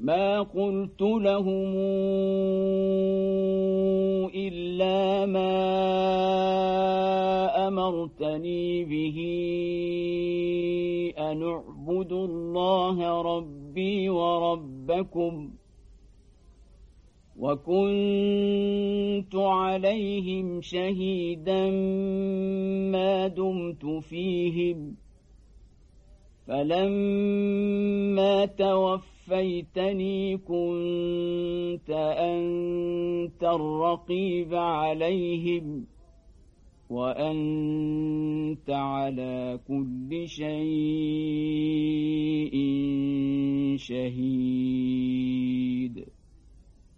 ما قلت لهم إلا ما أمرتني به أن اعبدوا الله ربي وربكم وكنت عليهم شهيدا ما دمت فيهم فلما توفيتني كنت أنت الرقيب عليهم وأنت على كل شيء شهيد